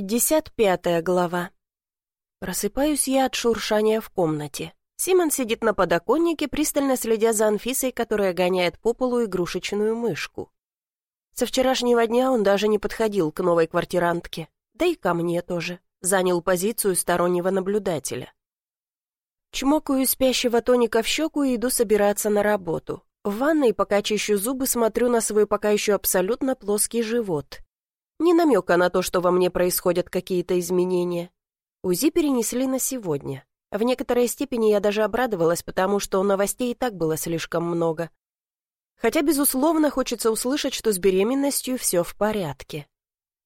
Пятьдесят пятая глава. Просыпаюсь я от шуршания в комнате. Симон сидит на подоконнике, пристально следя за Анфисой, которая гоняет по полу игрушечную мышку. Со вчерашнего дня он даже не подходил к новой квартирантке, да и ко мне тоже, занял позицию стороннего наблюдателя. Чмокаю спящего Тоника в щеку и иду собираться на работу. В ванной, пока чищу зубы, смотрю на свой пока еще абсолютно плоский живот. Ни намека на то, что во мне происходят какие-то изменения. УЗИ перенесли на сегодня. В некоторой степени я даже обрадовалась, потому что новостей и так было слишком много. Хотя, безусловно, хочется услышать, что с беременностью все в порядке.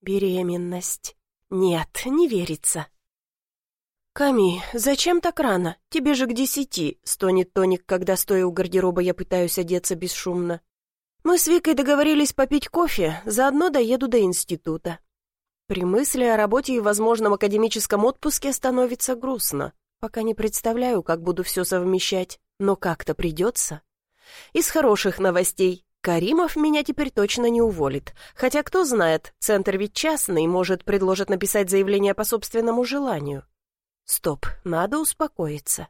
Беременность. Нет, не верится. «Ками, зачем так рано? Тебе же к десяти», — стонет Тоник, когда, стоя у гардероба, я пытаюсь одеться бесшумно. Мы с Викой договорились попить кофе, заодно доеду до института. При мысли о работе и возможном академическом отпуске становится грустно. Пока не представляю, как буду все совмещать, но как-то придется. Из хороших новостей. Каримов меня теперь точно не уволит. Хотя, кто знает, центр ведь частный, может, предложит написать заявление по собственному желанию. Стоп, надо успокоиться.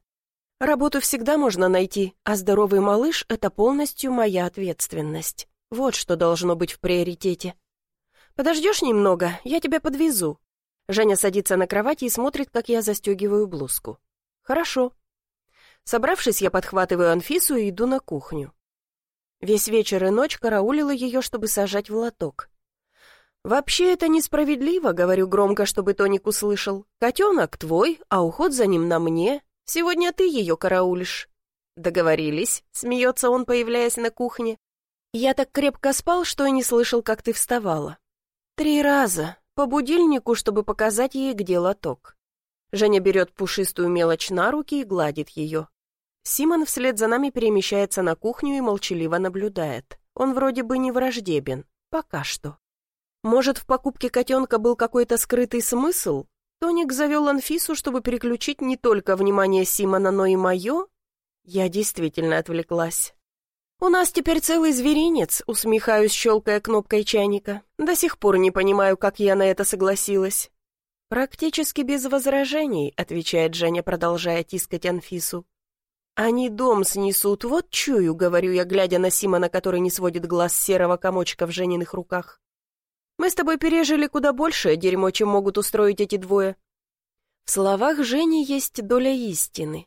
Работу всегда можно найти, а здоровый малыш — это полностью моя ответственность. Вот что должно быть в приоритете. Подождешь немного, я тебя подвезу. Женя садится на кровати и смотрит, как я застегиваю блузку. Хорошо. Собравшись, я подхватываю Анфису и иду на кухню. Весь вечер и ночь караулила ее, чтобы сажать в лоток. «Вообще это несправедливо», — говорю громко, чтобы Тоник услышал. «Котенок твой, а уход за ним на мне. Сегодня ты ее караулишь». «Договорились», — смеется он, появляясь на кухне. «Я так крепко спал, что и не слышал, как ты вставала». «Три раза. По будильнику, чтобы показать ей, где лоток». Женя берет пушистую мелочь на руки и гладит ее. Симон вслед за нами перемещается на кухню и молчаливо наблюдает. Он вроде бы не враждебен. Пока что. Может, в покупке котенка был какой-то скрытый смысл? Тоник завел Анфису, чтобы переключить не только внимание Симона, но и мое? Я действительно отвлеклась. «У нас теперь целый зверинец», — усмехаюсь, щелкая кнопкой чайника. «До сих пор не понимаю, как я на это согласилась». «Практически без возражений», — отвечает Женя, продолжая тискать Анфису. «Они дом снесут, вот чую», — говорю я, глядя на Симона, который не сводит глаз серого комочка в Жениных руках. Мы с тобой пережили куда большее дерьмо, чем могут устроить эти двое». В словах Жени есть доля истины.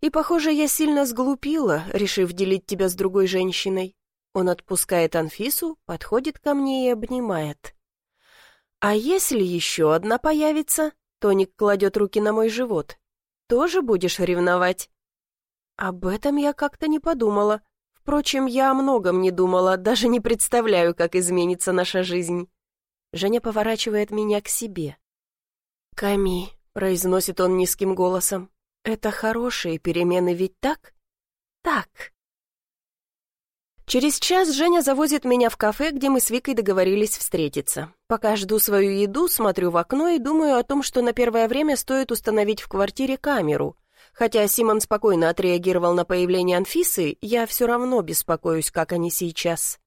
И, похоже, я сильно сглупила, решив делить тебя с другой женщиной. Он отпускает Анфису, подходит ко мне и обнимает. «А если еще одна появится?» Тоник кладет руки на мой живот. «Тоже будешь ревновать?» Об этом я как-то не подумала. Впрочем, я о многом не думала, даже не представляю, как изменится наша жизнь. Женя поворачивает меня к себе. «Ками», — произносит он низким голосом, — «это хорошие перемены, ведь так?» «Так». Через час Женя завозит меня в кафе, где мы с Викой договорились встретиться. Пока жду свою еду, смотрю в окно и думаю о том, что на первое время стоит установить в квартире камеру, Хотя Симон спокойно отреагировал на появление Анфисы, я все равно беспокоюсь, как они сейчас.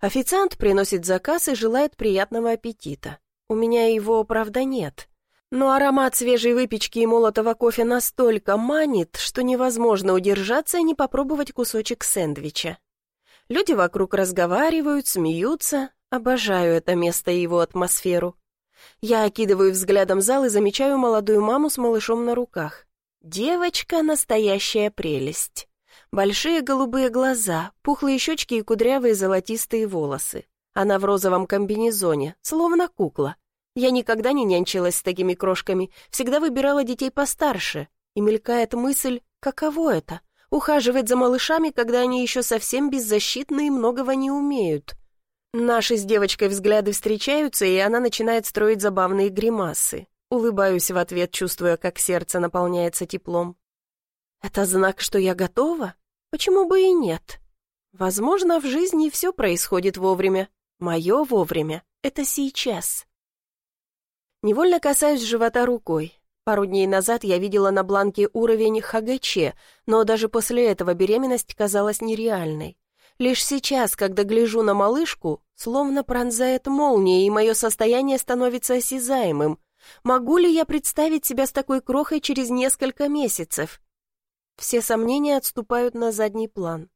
Официант приносит заказ и желает приятного аппетита. У меня его, правда, нет. Но аромат свежей выпечки и молотого кофе настолько манит, что невозможно удержаться и не попробовать кусочек сэндвича. Люди вокруг разговаривают, смеются. Обожаю это место и его атмосферу. Я окидываю взглядом зал и замечаю молодую маму с малышом на руках. Девочка — настоящая прелесть. Большие голубые глаза, пухлые щечки и кудрявые золотистые волосы. Она в розовом комбинезоне, словно кукла. Я никогда не нянчилась с такими крошками, всегда выбирала детей постарше. И мелькает мысль, каково это — ухаживать за малышами, когда они еще совсем беззащитны и многого не умеют. Наши с девочкой взгляды встречаются, и она начинает строить забавные гримасы. Улыбаюсь в ответ, чувствуя, как сердце наполняется теплом. Это знак, что я готова? Почему бы и нет? Возможно, в жизни все происходит вовремя. Мое вовремя — это сейчас. Невольно касаюсь живота рукой. Пару дней назад я видела на бланке уровень ХГЧ, но даже после этого беременность казалась нереальной. Лишь сейчас, когда гляжу на малышку, словно пронзает молния, и мое состояние становится осязаемым. Могу ли я представить себя с такой крохой через несколько месяцев? Все сомнения отступают на задний план.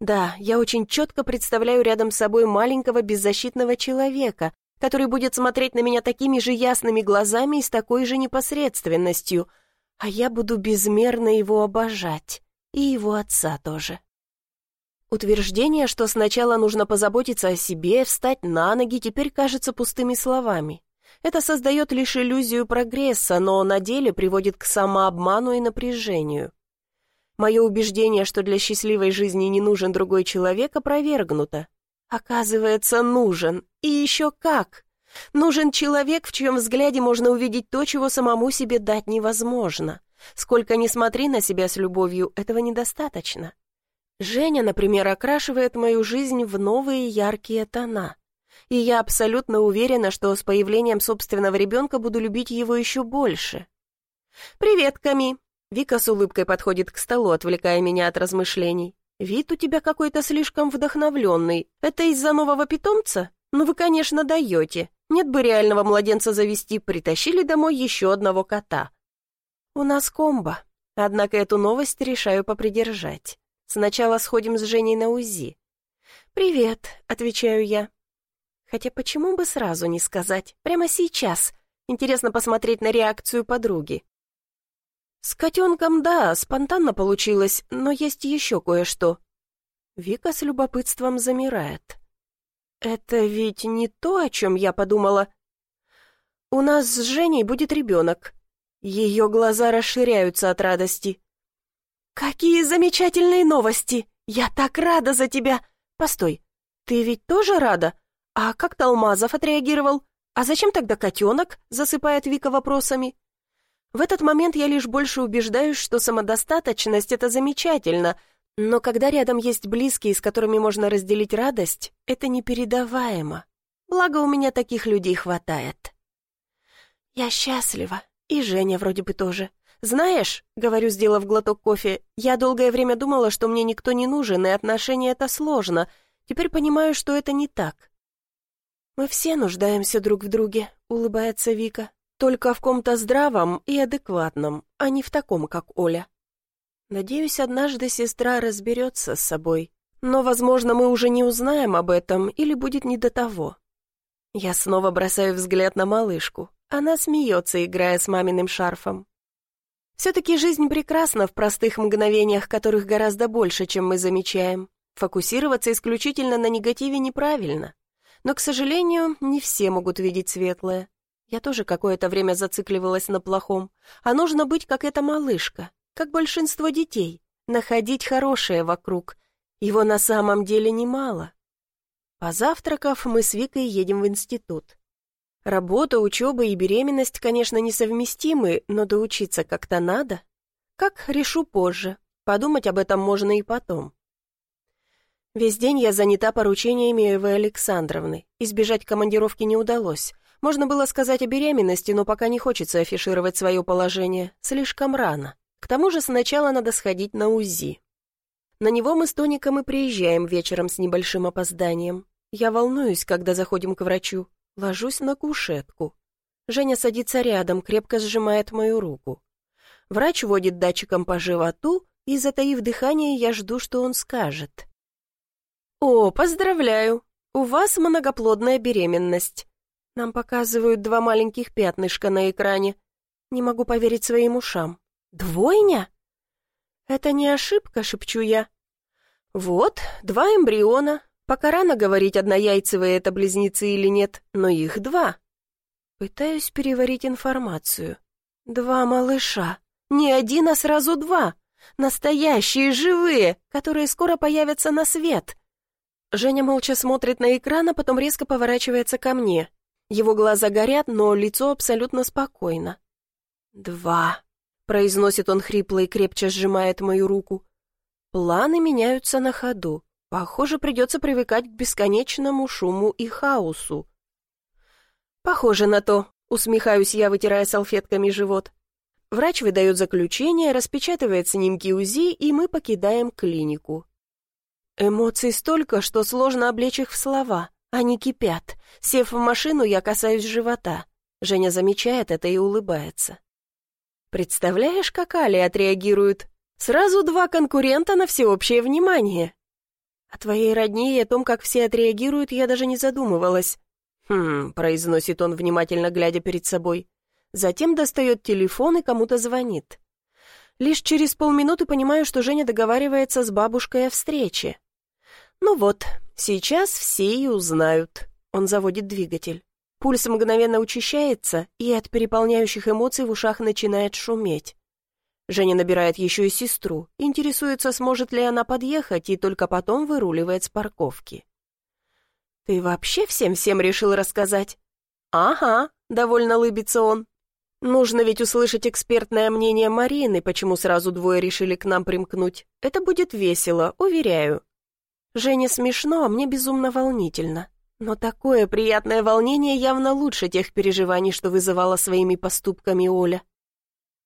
Да, я очень четко представляю рядом с собой маленького беззащитного человека, который будет смотреть на меня такими же ясными глазами и с такой же непосредственностью, а я буду безмерно его обожать, и его отца тоже. Утверждение, что сначала нужно позаботиться о себе, встать на ноги, теперь кажется пустыми словами. Это создает лишь иллюзию прогресса, но на деле приводит к самообману и напряжению. Мое убеждение, что для счастливой жизни не нужен другой человек, опровергнуто. Оказывается, нужен. И еще как. Нужен человек, в чьем взгляде можно увидеть то, чего самому себе дать невозможно. Сколько ни смотри на себя с любовью, этого недостаточно. Женя, например, окрашивает мою жизнь в новые яркие тона. И я абсолютно уверена, что с появлением собственного ребенка буду любить его еще больше. «Привет, Ками!» Вика с улыбкой подходит к столу, отвлекая меня от размышлений. «Вид у тебя какой-то слишком вдохновленный. Это из-за нового питомца? Ну вы, конечно, даете. Нет бы реального младенца завести, притащили домой еще одного кота». «У нас комбо. Однако эту новость решаю попридержать. Сначала сходим с Женей на УЗИ». «Привет», — отвечаю я. Хотя почему бы сразу не сказать? Прямо сейчас. Интересно посмотреть на реакцию подруги. «С котенком, да, спонтанно получилось, но есть еще кое-что». Вика с любопытством замирает. «Это ведь не то, о чем я подумала. У нас с Женей будет ребенок». Ее глаза расширяются от радости. «Какие замечательные новости! Я так рада за тебя! Постой, ты ведь тоже рада? А как Талмазов отреагировал? А зачем тогда котенок?» засыпает Вика вопросами. В этот момент я лишь больше убеждаюсь, что самодостаточность — это замечательно, но когда рядом есть близкие, с которыми можно разделить радость, это непередаваемо. Благо, у меня таких людей хватает. Я счастлива, и Женя вроде бы тоже. «Знаешь», — говорю, сделав глоток кофе, «я долгое время думала, что мне никто не нужен, и отношения это сложно. Теперь понимаю, что это не так». «Мы все нуждаемся друг в друге», — улыбается Вика. Только в ком-то здравом и адекватном, а не в таком, как Оля. Надеюсь, однажды сестра разберется с собой. Но, возможно, мы уже не узнаем об этом или будет не до того. Я снова бросаю взгляд на малышку. Она смеется, играя с маминым шарфом. Все-таки жизнь прекрасна в простых мгновениях, которых гораздо больше, чем мы замечаем. Фокусироваться исключительно на негативе неправильно. Но, к сожалению, не все могут видеть светлое. Я тоже какое-то время зацикливалась на плохом. А нужно быть, как эта малышка, как большинство детей, находить хорошее вокруг. Его на самом деле немало. Позавтракав, мы с Викой едем в институт. Работа, учеба и беременность, конечно, несовместимы, но доучиться как-то надо. Как, решу позже. Подумать об этом можно и потом. Весь день я занята поручениями Эвы Александровны. Избежать командировки не удалось. Можно было сказать о беременности, но пока не хочется афишировать свое положение. Слишком рано. К тому же сначала надо сходить на УЗИ. На него мы с Тоником и приезжаем вечером с небольшим опозданием. Я волнуюсь, когда заходим к врачу. Ложусь на кушетку. Женя садится рядом, крепко сжимает мою руку. Врач водит датчиком по животу, и, затаив дыхание, я жду, что он скажет. «О, поздравляю! У вас многоплодная беременность. Нам показывают два маленьких пятнышка на экране. Не могу поверить своим ушам. Двойня? Это не ошибка, шепчу я. Вот, два эмбриона. Пока рано говорить, однояйцевые это близнецы или нет, но их два. Пытаюсь переварить информацию. Два малыша. Не один, а сразу два. Настоящие, живые, которые скоро появятся на свет. Женя молча смотрит на экран, а потом резко поворачивается ко мне. Его глаза горят, но лицо абсолютно спокойно. «Два», — произносит он хрипло и крепче сжимает мою руку. Планы меняются на ходу. Похоже, придется привыкать к бесконечному шуму и хаосу. «Похоже на то», — усмехаюсь я, вытирая салфетками живот. Врач выдает заключение, распечатывает снимки УЗИ, и мы покидаем клинику. Эмоций столько, что сложно облечь их в слова. Они кипят. Сев в машину, я касаюсь живота. Женя замечает это и улыбается. Представляешь, как Али отреагирует? Сразу два конкурента на всеобщее внимание. О твоей родне и о том, как все отреагируют, я даже не задумывалась. «Хм», — произносит он, внимательно глядя перед собой. Затем достает телефон и кому-то звонит. Лишь через полминуты понимаю, что Женя договаривается с бабушкой о встрече. Ну вот, сейчас все и узнают. Он заводит двигатель. Пульс мгновенно учащается, и от переполняющих эмоций в ушах начинает шуметь. Женя набирает еще и сестру, интересуется, сможет ли она подъехать, и только потом выруливает с парковки. «Ты вообще всем-всем решил рассказать?» «Ага», — довольно лыбится он. «Нужно ведь услышать экспертное мнение Марины, почему сразу двое решили к нам примкнуть. Это будет весело, уверяю». Жене смешно, а мне безумно волнительно. Но такое приятное волнение явно лучше тех переживаний, что вызывала своими поступками Оля.